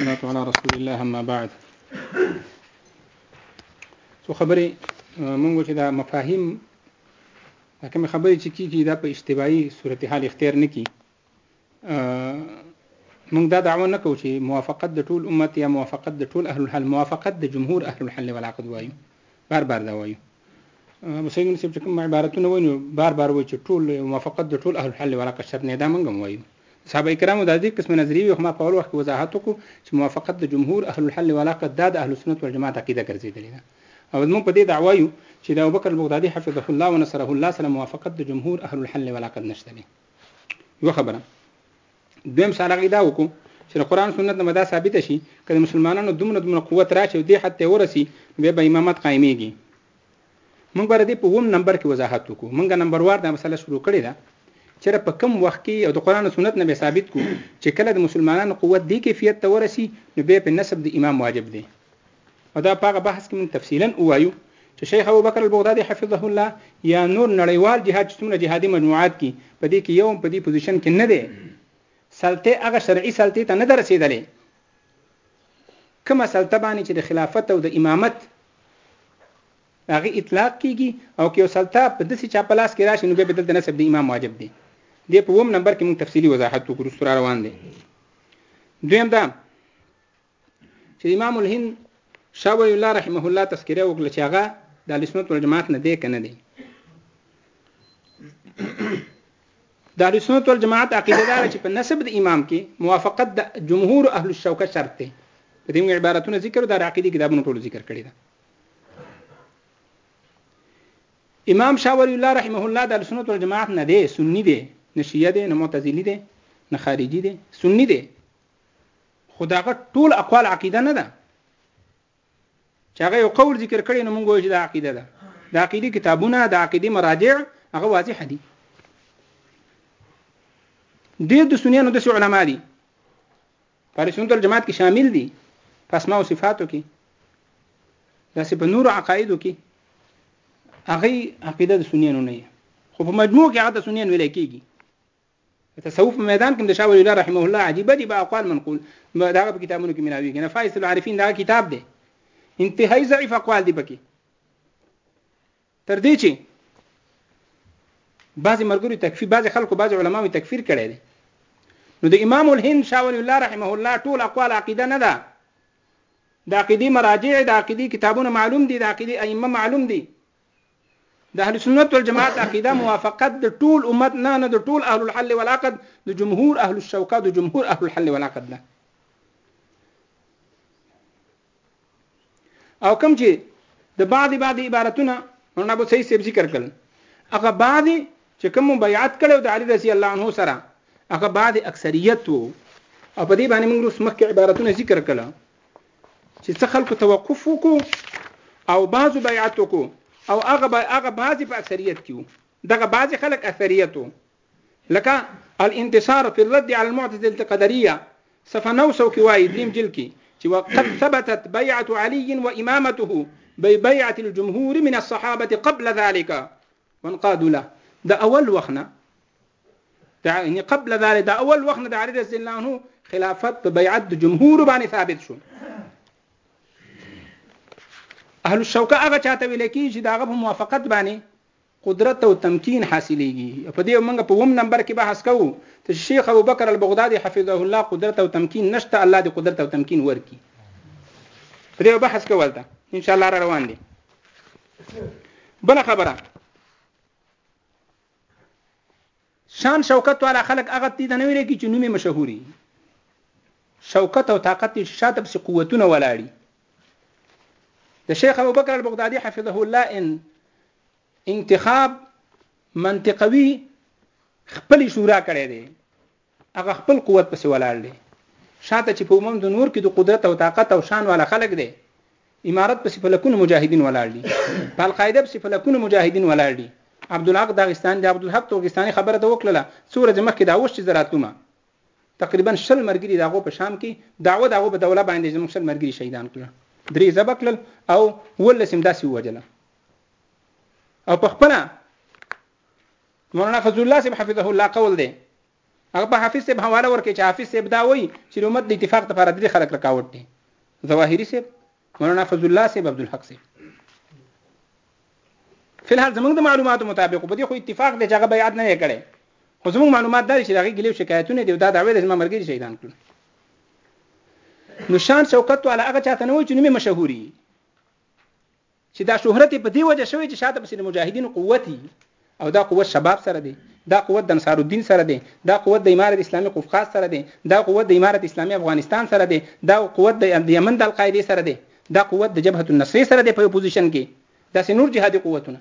والصلاة على رسول الله اما بعد څو خبرې مونږ چې دا مفاهیم دا کوم خبرې چې کیږي دا په اشتباهي صورتحال اختیار نه کی مونږ دا دعوه نه کوو چې موافقت د ټول امت یا موافقت د ټول اهل الحل موافقت د جمهور اهل الحل والعقد وایو بار بار دا وایو مسعود مولوي صاحب چې کوم عبارتونه وایي نو بار بار وایي چې ټول موافقت د ټول اهل الحل والعقد شرط نه دا موږ هم وایو صحابه کرامو د دې قسم نظریې وي خو ما په اول وخت کې وضاحت وکړو چې موافقت د جمهور اهل الحل والعقد دا د اهل سنت والجماعت عقیده ګرځېدلې ده او موږ په دې دعوا یو چې د ابوبکر البغدادي حفظه الله ونصره الله سره موافقت د جمهور اهل الحل والعقد نشته دی یو خبره دویم سوال هغه دا وکړو چې د قران سنت نه مدا ثابت شي کله مسلمانانو دومره دومره قوت راشي او دې حد ته ورسي به به امامت قائميږي موږ بر دې په ووم نمبر کې وضاحت وکړو موږ نمبر وار دا مسله شروع کړې ده چې په کم وخت کې او د قران او سنت نه به ثابت کو چې کله د مسلمانانو قوت دې کیفیت ته ورسي نو به په نسب د امام واجب دی او دا په هغه بحث کې موږ تفصیلا ووایو چې شیخ ابوبکر البغدادي حفظه الله یا نور نړیوال جهاد چې څومره جهادي مجموعات کې په دې کې یو هم په دې پوزیشن کې نه دی سلطه هغه شرعي سلطې ته نه ده رسېدلې کومه سلطه باندې چې د خلافت او د امامت هغه اطلاق کیږي او که یو سلطه په داسې چا په لاس کې راشي نو بیا به دلته نسب د امام واجب دی دې په اووم نمبر کې موږ تفصیلي وضاحت وکړو سره روان دی دویم دا چې امام الهند شاه ولی الله رحمه الله تذکره وکړه چې هغه د اهل سنت والجماعت نه دی کنه دی د اهل سنت والجماعت عقیده دار چې په نسب د امام کې موافقت د جمهور اهل الشوکه شرط دی په دې عبارتونه ذکر د عقیده کتابونو ټول ذکر کړی دا امام شاه ولی الله رحمه الله د اهل سنت والجماعت نه دی سنی دی نه شیعه دی نه معتزلی دی نه خارجی دی سنی دی خو دا غټ ټول اقوال عقیده نه ده چې هغه یو قول ذکر کړي نو موږ وایو چې دا عقیده ده د عقیدې کتابونه د عقیدې مراجع هغه واضح دي ډېر د سنیانو داسې علما دي په سنت الجماعت کې شامل دي په اسماء او صفاتو کې داسې په نورو عقایدو کې هغه عقیده د سنیانو نه خو په مجموع کې هغه د سنیانو ویل کېږي تصوف میدان کې د شاه ولی الله رحمه الله عجیبه دی با اقوال منقول دا په کتابونو کې ملاوي کنه فائز العارفین دا کتاب دی انتهایی ضعیف اقوال دی پکې تر دې چې بعض مرګري تکفیر بعض خلکو بعض علماوی تکفیر کړي دي نو د امام الهند شاه ولی الله رحمه الله ټول اقوال عقیده نه ده د عقیدی مراجع د عقیدی کتابونه معلوم دي د عقیدی ائمه معلوم دي د اهل سنت والجماعت عقیده موافقت د ټول امت نه نه د ټول اهل الحل والعقد د جمهور اهل الشوکه د جمهور اهل الحل والعقد نه او کم چې د بعض بعض عبارتونه مولانا ابو سعید صاحب ذکر کړل هغه بعض چې کوم بیعت کړو د علی رضی الله عنه سره هغه بعض اکثریت وو او په دې باندې موږ روس مخکې عبارتونه ذکر کړل چې څه خلکو توقف وکړو او بعضو بیعت وکړو او هغه با هغه بعضی په اکثریت کې وو دغه بعضی خلک اکثریت وو لکه الانتصار فی الرد علی المعتزله القدریه صفحه 900 کې وایي دریم جلد کې چې وقد ثبتت بیعه علی و امامته ببيعه الجمهور من الصحابه قبل ذلك وانقادوا له د اول وخت نه دا یعنی قبل ذلك دا اول وخت نه د علی رضی الله عنه خلافت په بیعت د جمهور باندې ثابت شو اهل الشوکه هغه چاته ویل کیږي چې داغه په موافقت باندې قدرت او تمکین حاصلېږي په دې موږ په وم نمبر کې بحث کوو چې شیخ ابو بکر البغدادي حفظه الله قدرت او تمکین نشته الله دې قدرت او تمکین ورکي په دې بحث کول ده ان شاء الله را روان دي بل خبره شان شوکت والا خلک هغه دي ته نه ویل کی چې نومې مشهوري شوکت او طاقت چې شاته پسې قوتونه ولاړي د شیخ ابوبکر البغدادي حفظه الله ان انتخاب منطقوي خپل شورا کړی دی هغه خپل قوت پسې ولاړ دی شاته چې په عموم د نور کې د قدرت او طاقت او شان والا خلک دی امارت پسې په لکونو مجاهدین ولاړ دي په القاعده پسې په لکونو مجاهدین ولاړ دي عبدالحق داغستان د عبدالحق ترکستاني خبره ته وکړله څو ورځې مخکې دا اوس چې زه راتلم تقریبا شل مرګري د هغو په شام کې دعوه د هغو په دوله باندې زموږ شل مرګري شهیدان کړل درې ذبح کړل او ولس همداسې ووژله او په خپله مولانا فضل الله صاحب حفظه الله قول دی هغه په حافظ صاحب حواله ورکړي چې حافظ صاحب دا وایي چې د امت د اتفاق لپاره درې خلک رکاوټ دي ظواهري صاحب مولانا فضل الله صاحب عبدالحق صاحب فی الحال زموږ د معلوماتو مطابق په دې خو اتفاق دی چې هغه بیعت نه کړي خو زموږ معلومات دا چې هغه ګلیو شکایتونه دي او دا دعوی د زما مرګري شهیدان کړل نو شان شوکت والا هغه چاته نه وایي چې نومې مشهوري چې دا شهرت یې په دې وجه شوی چې شاته پسې د مجاهدینو قوت وي او دا قوت شباب سره دی دا قوت د انصار الدین سره دی دا قوت د امارت اسلامي قفقاز سره دی دا قوت د امارت اسلامي افغانستان سره دی دا قوت د یمن د القاعده سره دی دا قوت د جبهه النصر سره دی په پوزیشن کې دا سينور جهادي قوتونه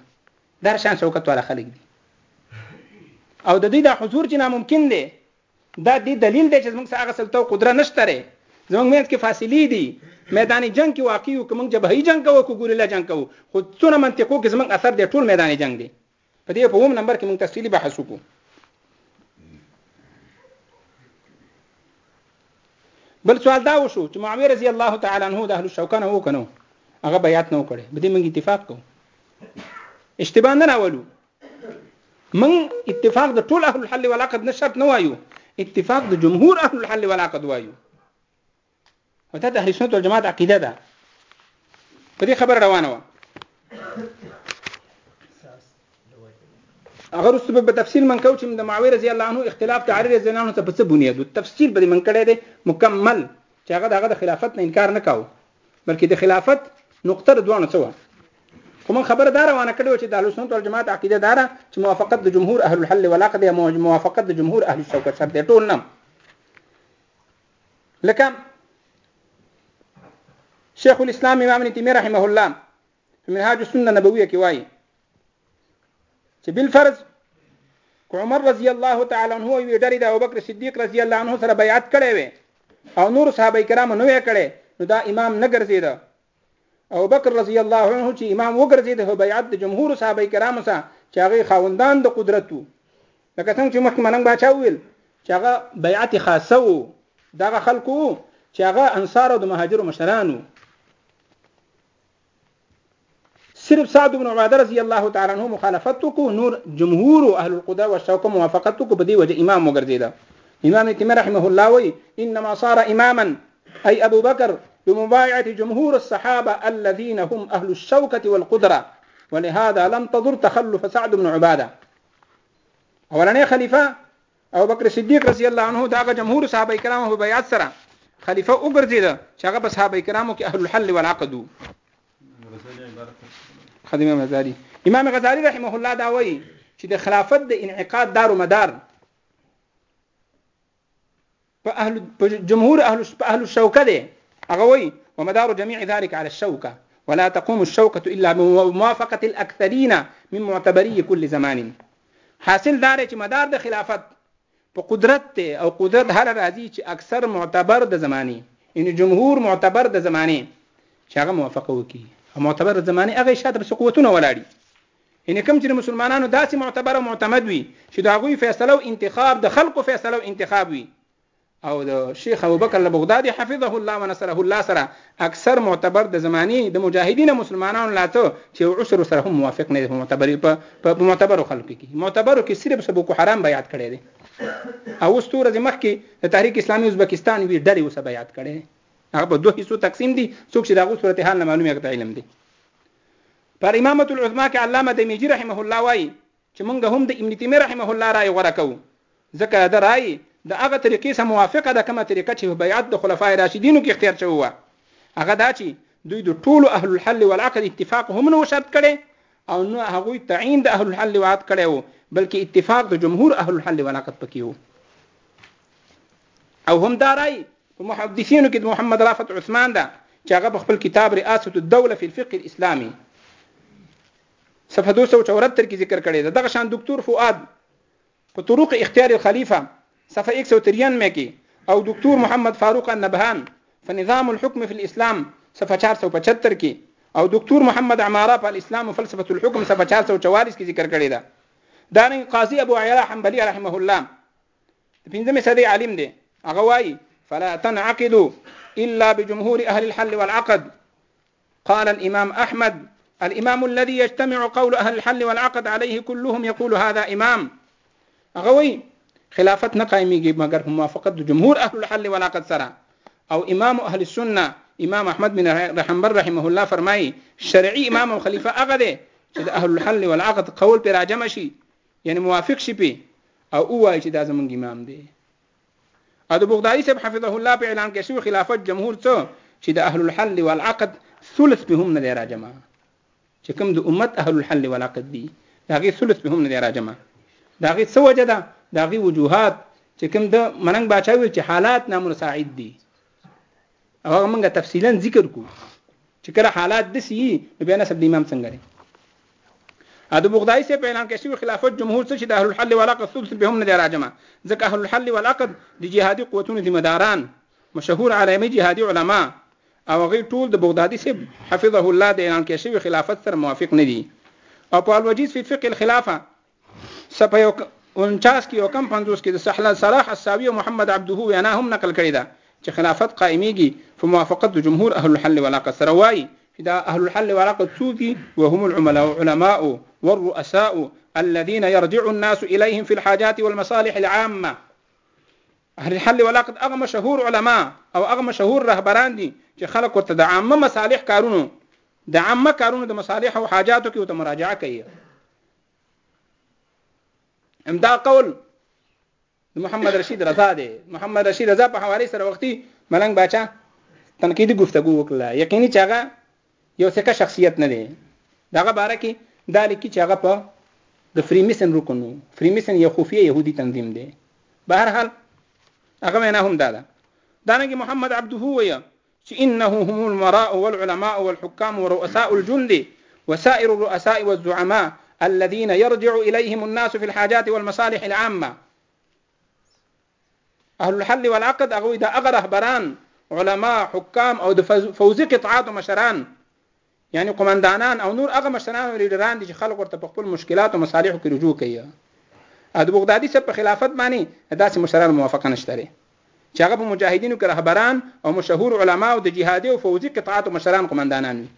دا شان شوکت والا خلک دي او د دې د حضور چې ناممکن دی دا دې دلیل دی چې زموږ سره هغه سلطه او قدره نشته دی. زموږ منځ کې فاصلې دي. میدان جنګ کې واقع یو، که موږ جبهي جنګ کوو که ګوریلا جنګ کوو، خو څونه منطقو کې زموږ اثر دی ټول میدان جنګ دی. په دې په اووم نمبر کې موږ تفصیلي بحث وکړو. بل سوال دا وشو چې معاویه رضی الله تعالی عنہ د اهل الشوکه نه وکنو هغه بیات نه وکړي بده موږ اتفاق کوو اشتباه نه راولو من اتفاق د ټول اهل الحل والعقد نه شرط نه وایو اتفاق د جمهور اهل الحل والعقد وایو ودا د اهل سنت والجماعت عقیده ده په دې خبره روانه و هغه رسو په تفصیل من کو چې د معاویه رضی الله عنه اختلاف د علی رضی الله عنه ته په څه بنیاد تفصیل به من کړی دی مکمل چې هغه دغه د خلافت نه انکار نه کاوه بلکې د خلافت نقطه د دوانو څه وه خو من خبره دا روانه کړې وه چې د اهل سنت والجماعت عقیده دا ده چې موافقت د جمهور اهل الحل والعقد یا موافقت د جمهور اهل الشوکت شرط دی ټول نه لکه شیخ الاسلام امام ابن تیمیه رحمه الله په منهاج السنه نبويه کې وایي چې بل فرض عمر رضی الله تعالی عنہ وی ډری د ابوبکر صدیق رضی الله عنه سره بیعت کړي وي او نور صحابه کرام نو یې کړي نو دا امام نه ګرځید او بکر رضی الله عنه چې امام وګرځید هو بیعت د جمهور صحابه کرام سره چې هغه خاوندان د قدرت وو لکه څنګه چې مخکې مننګ باچا ویل چې هغه بیعت خاصه وو دغه خلکو چې هغه انصار او د مهاجرو مشرانو سرب سعد بن عباده رضي الله تعالى عنه مخالفتك نور جمهور اهل القدا والشوق موافقتك بدي وجه امام مجرديدا امام تيمية رحمه الله وي انما صار اماما اي ابو بكر بمبايعه جمهور الصحابه الذين هم اهل الشوكه والقدره ولهذا لم تضر تخلف سعد بن عباده اولا يا خليفه او بکر صدیق رضی الله عنه دا غ جمهور صحابه کرامو په بیعت سره خلیفہ وګرځید چې هغه په صحابه کرامو کې اهل الحل والعقد خدمه مزاری امام غزالی رحمه الله دا وایي چې د خلافت د انعقاد دار و مدار په اهل په جمهور اهل په اهل الشوکه دی هغه وایي ومدار جميع ذلك على الشوکه ولا تقوم الشوكة إلا بموافقة الأكثرين من معتبري كل زمان حاصل دار چې مدار د خلافت په قدرت ته او قدرت هر راځي چې اکثر معتبر د زماني یعنی جمهور معتبر د زماني چې هغه موافقه وکړي او معتبر د زماني هغه شاته په قوتونه ولاړي یعنې کوم چې د مسلمانانو داسې معتبر او معتمد وي چې د هغوی فیصله او انتخاب د خلکو فیصله او انتخاب وي او د شیخ ابوبکر البغدادي حفظه الله ونصره الله سره اکثر معتبر د زماني د مجاهدین مسلمانانو لاته چې عشر سره هم موافق نه دي په معتبر په معتبر خلکو کې معتبرو کې صرف سبو کو حرام بیات کړي دي او اوس تور د مخ کې د تحریک اسلامي ازبکستان وی ډلې اوس بیات کړي هغه په دوه حصو تقسیم دي څوک چې دغه صورتحال نه معلومه کړه علم دي پر امامة العظمي کې علامه دمیجي رحمه الله وايي چې مونږ هم د ابن تیمیه رحمه الله رای غوره کوو ځکه د ده رای د هغه طریقې سره موافقه ده کومه طریقه چې په بیعت د خلفای راشدینو کې اختیار شوې وه هغه دا چې دوی د ټولو اهل الحل والعقد اتفاق هم نه شرط کړي او نه هغه تعین د اهل الحل والعقد کړي وو بلکې اتفاق د جمهور اهل الحل والعقد پکې وو او هم دا رای په محدثینو کې د محمد رافت عثمان ده چې هغه په خپل کتاب رئاسة الدوله فی الفقه الاسلامي صفحه 274 کې ذکر کړی ده دغه شان دکتور فؤاد په طرق اختیار الخلیفه صفحه 193 کې او دکتور محمد فاروق النبهان فنظام الحكم في الاسلام صفحه 475 کې او دکتور محمد عماره په الاسلام فلسفه الحكم صفحه 444 کې ذکر کړی ده دارنګ قاضي ابو عياله حنبلي رحمه الله پنځمه صدې عالم دی هغه وایي فلا تنعقد إلا بجمهور أهل الحل والعقد قال الإمام أحمد الإمام الذي يجتمع قول أهل الحل والعقد عليه كلهم يقول هذا إمام أغوي خلافتنا قائمي مگر موافقة جمهور أهل الحل والعقد سرا أو إمام أهل السنة إمام أحمد بن رحمبر رحمه الله فرمایي شرعي إمام وخليفة أغدي إذا أهل الحل والعقد قول براجمشي يعني شي یعنی موافق شي پی او وایي چې دا زمونږ امام دی او د بغدادي صاحب حفظه الله په اعلان کې شوی خلافت جمهور څه چې د اهل الحل والعقد ثلث به هم نه دی راجمع چې کوم د امت اهل الحل والعقد دي د هغې ثلث به هم نه دی راجمع د هغې څه وجه ده د هغې وجوهات چې کوم د مننګ باچا ویل چې حالات نامرساعد دي او هغه موږ تفصیلا ذکر کو چې کله حالات د سی نو بیا نسب د امام څنګه لري ا د بغدادي سه په اعلان کې شوی خلافت جمهور څه چې د اهل الحل والعقد ثلث به هم نه راجمه ځکه اهل الحل والعقد د جهادي قوتونو ذمہ داران مشهور عالمي جهادي علما او غیر ټول د بغدادي سه حفظه الله د اعلان کې شوی خلافت سره موافق نه دي او په الوجیز فی فقه الخلافه صفحه یو 49 کې او کم 50 کې د سحله صلاح الساوي او محمد عبده وینا هم نقل کړې ده چې خلافت قائميږي په موافقت د جمهور اهل الحل والعقد سره وایي چې دا اهل الحل والعقد څوک دي وهم العملاء علماء والرؤساء الذين يرجع الناس اليهم في الحاجات والمصالح العامه اهل الحل والعقد هغه مشهور علما او هغه مشهور رهبران دي چې خلک ورته د عامه مصالح کارونو د عامه کارونو د مصالح او حاجاتو کې ورته مراجعه کوي امدا قول محمد رشید رضا دی محمد رشید رضا په حواله سره وختي ملنګ باچا تنقیدي گفتگو وکړه یقیني چې هغه یو څه شخصیت نه دی دغه باره کې دا لیکي چې هغه په د فریمیسن رکن وو فریمیسن یو خفیه یهودي تنظیم دی به هر حال هغه وینا هم دا ده دانګي محمد عبده ویا چې انه هم المراء والعلماء والحكام ورؤساء الجند وسائر الرؤساء والزعماء الذين يرجع إليهم الناس في الحاجات والمصالح العامة أهل الحل والعقد أغوي دا أغره بران علماء حكام أو فوزي قطعات ومشران یعنی قومندانان او نور هغه مشران او لیډران دي چې خلک ورته په خپل مشکلات او مصالحو کې رجوع کوي او د بغدادي صاحب په خلافت باندې داسې مشرانو موافقه نشته لري چې هغه په مجاهدینو کې رهبران او مشهور علما او د جهادي او فوځي قطعات او مشران قومندانان وي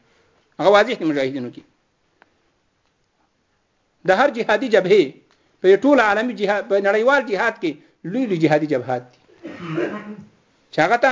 هغه واضح دي مجاهدینو کې د هر جهادي جبهه په ټول عالمي جهاد په نړیوال جهاد کې لوی لوی جهادي جبهات دي چې هغه ته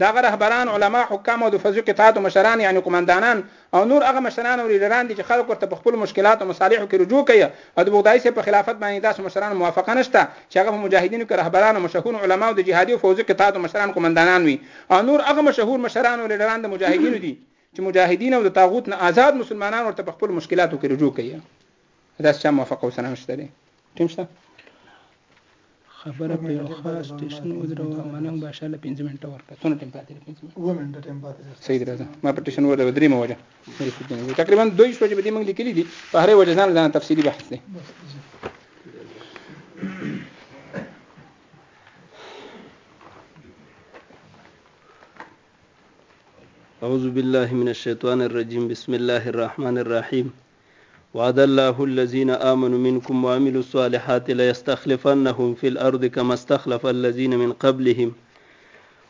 د هغه رهبران، علماء، حکام او د فوځي قطعاتو مشران يعني قوماندانان او نور هغه مشران او ليډران دي چې خلک ورته په خپلو مشکلاتو او مصالحو کې رجوع کوي او د بغدادي صاحب په خلافت باندې داسې مشرانو موافقه نشته چې هغه په مجاهدينو کې رهبران او مشهور علماء او د جهادي او فوځي قطعاتو مشران قوماندانان وي او نور هغه مشهور مشران او ليډران د مجاهدينو دي چې مجاهدين او د طاغوت نه آزاد مسلمانان ورته په خپلو مشکلاتو کې رجوع کوي. داسې چا موافقه ورسره نشته دی ټیم شته خبره په یو خاص سټیشن ودروه مننه باشه له 15 منټه ورکړه څونه ټیم پاتې دی 15 منټه و منټه ټیم پاتې دی صحیح راځه ما په سټیشن ور درې مو وجه تقریبا دوی شو چې به دې موږ لیکلي دي په هرې وجه ځان ځان تفصیلی بحث دی أعوذ بالله من الشيطان الرجيم بسم الله الرحمن الرحيم وعد الله الذين آمنوا منكم وعملوا الصالحات ليستخلفنهم في الأرض كما استخلف الذين من قبلهم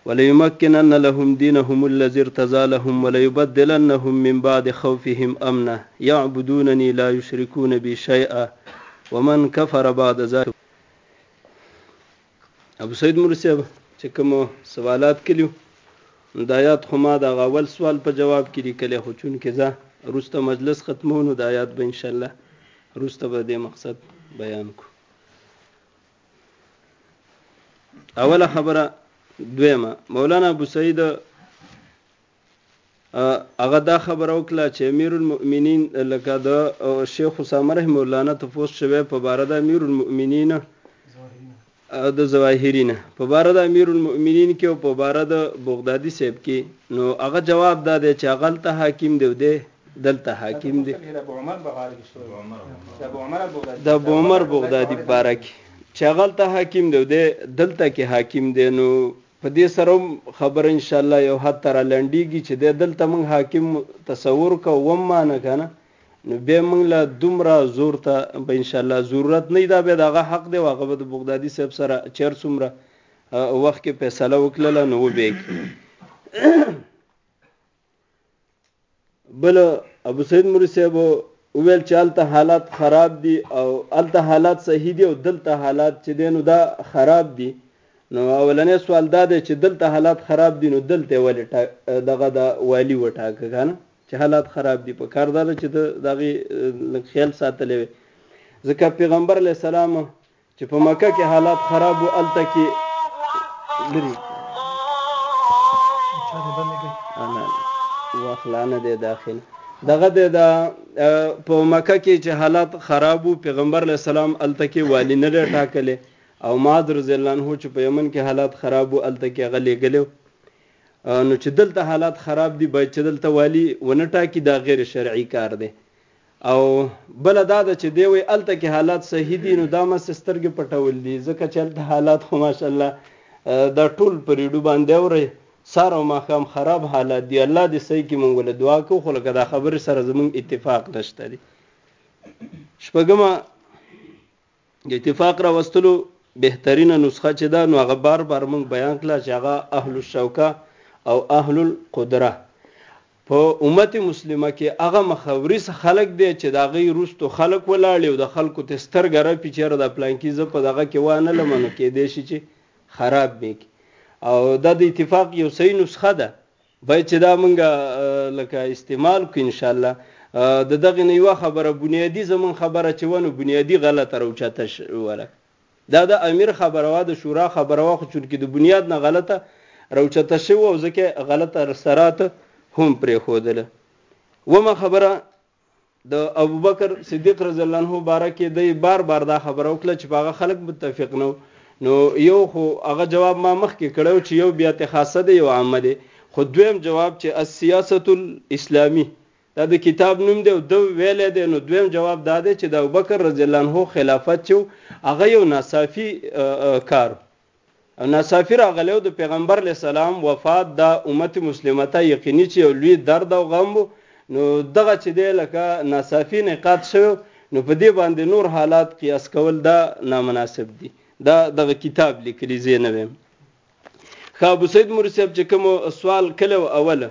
وليمكنن لهم دينهم الذي ارتزى لهم وليبدلنهم من بعد خوفهم أمنا يعبدونني لا يشركون بي شيئا ومن كفر بعد ذلك ابو سعید مولوی صاحب چې کوم سوالات کلیو نو د آیات خو ما د اول سوال په جواب کې لیکلی خو چونکې زه وروسته مجلس ختمو نو د آیات به انشاءالله وروسته به دې مقصد بیان کو اوله خبره دویمه مولانا ابو سعید هغه دا خبره وکړه چې امیرالمؤمنین لکه د شیخ اسامه رحمه الله نه تفوس شوی په باره د امیرالمؤمنین د ظواهرین په باره د امیرالمؤمنین کې او په باره د بغدادي صاحب کې نو هغه جواب دا دی چې هغه ته حاکم دی دی دلته حاکم دی د ابو عمر بغدادي باره کې چې هغه ته حاکم دی دی دلته کې حاکم دی نو په دې سره هم خبره ان شاء الله یو حد ته رالنډیږي چې دی دلته موږ حاکم تصور کو وم مانه کنه نو بیا موږ له دومره زور ته به ان شاء الله ضرورت نه دا به دغه حق دی واغه به د بغدادي صاحب سره چیر څومره وخت کې فیصله وکړه نو وبېږي بل ابو سعید مری صاحب ویل چې الته حالات خراب دي او الته حالات صحیح دي او دلته حالات چې دینو دا خراب دي نو اولنې سوال دا دی چې دلته حالات خراب دي نو دلته ولې دغه د والی وټاکه کنه چې حالات خراب دي په کار دا چې دغه خیال ساتلې وي ځکه پیغمبر علی السلام چې په مکه کې حالات خراب وو الته کې لري انا واخلانه دې داخل دغه د دا په مکه کې چې حالات خراب وو پیغمبر علی السلام الته کې والی نه ټاکلې او ماد رضی الله عنه چې په یمن کې حالات خراب وو الته کې غلې غلو نو چې دلته حالات خراب دي باید چې دلته والی ونه ټاکي دا غیر شرعي کار دی او بله دا ده چې دی وایي هلته کې حالات صحیح دي نو دا مسې سترګې پټول دي ځکه چې هلته حالات خو ماشاءالله دا ټول په ریډو باندې اورئ سار او ماښام خراب حالات دي الله دې صحیح کړي مونږ له دعا کوو خو لکه دا خبرې سره زمونږ اتفاق نشته دی شپږمه د اتفاق راوستلو بهترینه نسخه چې ده نو هغه بار بار موږ بیان کړه چې هغه اهل الشوکه او اهل القدره په امت مسلمه کې هغه مخاوري خلک دی چې دا غي روستو خلک ولاړ او د خلکو ته سترګه را پیچره د پلانکی ز په دغه کې وانه لمنو کې دی شي چې خراب میک او دا د اتفاق یو صحیح نسخه ده باید چې دا مونږه لکه استعمال کړو ان شاء الله د دغه نه یو خبره بنیادی زمون خبره چې ونه بنیادی غلطه راوچاته وره دا د امیر خبره وا د شورا خبره وا خو چې د بنیاد نه غلطه راوچاته شو او ځکه غلطه سرات هم پرې خودله ومه خبره د ابوبکر صدیق رضی الله عنه باره کې دی بار بار دا خبره وکړه چې په هغه خلک متفق نه نو یو خو هغه جواب ما مخکې کړو چې یو بیعت خاصه دی یو عامه دی خو دویم جواب چې السیاست الاسلامی دا د کتاب نوم دی او د ویل دی نو دویم جواب دا دی چې د ابوبکر رضی الله عنه خلافت چې هغه یو ناصافي کار او ناڅاپي راغلی او د پیغمبر علیه السلام وفات دا امت مسلمه ته یقیني چې یو لوی درد او غم و، نو دغه چې دی لکه ناڅاپي انعقاد شوی و، نو په دې باندې نور حالات قیاس کول دا نامناسب دي. دا دغه کتاب لیکلي، زه یې نه وایم. ښه ابوسعید مري صاحب چې کوم سوال کلی و، اوله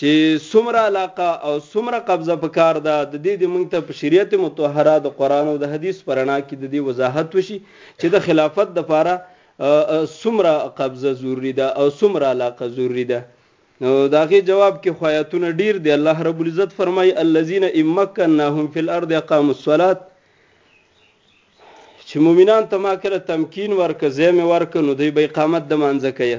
چی څومره علاقه او څومره قبضه پکار ده ددی دی موږ ته په شریعت مطهره د قرآن او د حدیث په رڼا کی ددی وضاحت وشی چی د خلافت لپاره څومره قبضه ضروری ده او څومره علاقه ضروری ده نو د هغې جواب کې خو آیاتونه ډیر دی الله رب العزت فرمایي الذین ان مکناهم فی الارض اقاموا الصلاه چې مؤمنان ته ما کله تمکین ورکه زیمه ورکه نو دوی به اقامت د مانځه کوي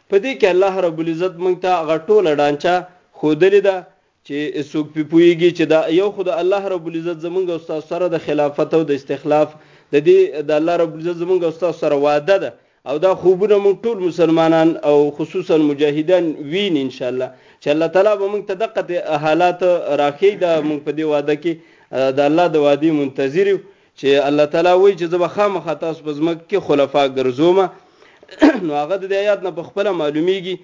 په دې کې الله رب العزت موږ ته هغه ټوله ډانچه ښودلې ده چې څوک پې پوهېږي چې دا یو خو د الله رب العزت زمونږ او ستاسو سره د خلافت او د استخلاف د دې د الله رب العزت زمونږ او ستاسو سره وعده ده او دا خوبونه موږ ټول مسلمانان او خصوصا مجاهدان وین ان شاء الله چې الله تعالی به موږ ته دقه حالات راخی دا موږ په دې وعده کې د الله د وعده منتظر یو چې الله تعالی وایي چې زه به خامخا تاسو په ځمکه کې خلفا ګرځوم نو هغه د آیات نه په خپله معلومیږي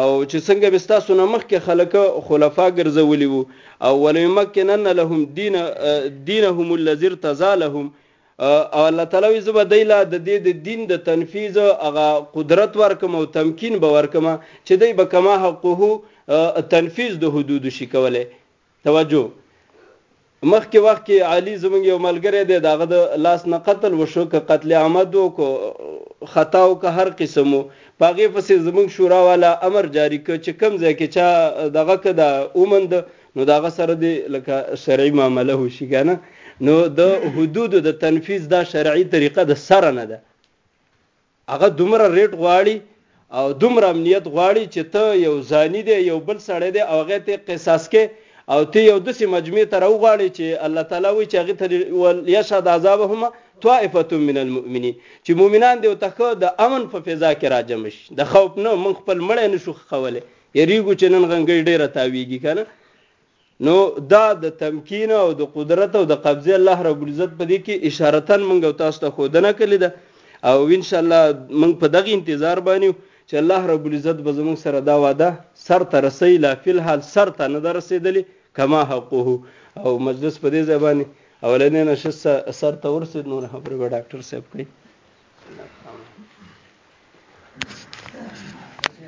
او چې څنګه به تاسو نه مخکې خلک خلفا ګرځولي وو او ولمکنن لهم دین دینهم الذی ارتضى لهم او الله تعالی زه به دی لا د دې د دین د تنفیذ هغه قدرت ورکم او تمکین به ورکم چې دی به کما حقوقو تنفیذ د حدود شي کوله توجه مخکې وخت کې علي زمونږ یو ملګری دی داغه د لاس نه قتل وشو که قتل عمد کو خطا او که هر قسمو پاغه پسې زمونږ شورا والا امر جاری ک چې کم ځای کې چا دغه که دا اومند نو داغه سره دی لکه شرعي معامله وشي کنه نو د حدود د تنفيذ دا شرعي طریقه د سره نه ده هغه دومره ريټ غواړي او دومره امنيت غواړي چې ته يو ځاني دی يو بل سړی دی او هغه ته قصاص کې او ته يو دسي مجمع ته راوغواړي چې الله تعالی وي چې هغه ته وليشهد عذابهم طائفه من المؤمنين چې مؤمنان دی او ته د امن په فضا کې راجم شي د خوف نه من خپل مړی نشو خوله یریګو چې نن غنګي ډیره تاویږي کنه نو دا د تمکین او د قدرت او د قبضه الله رب العزت په دې کې اشارتن منګو تاسو ته خودنه کړی ده او ان شاء الله موږ په دغه انتظار باندې چې الله رب العزت به زموږ سره دا وعده سر ته رسي لا فل حال سر ته نه درسېدلې کما حقه او مجلس په دې ځای باندې اولنې نشست سر ته ورسېد نور خبرې به ډاکټر صاحب کوي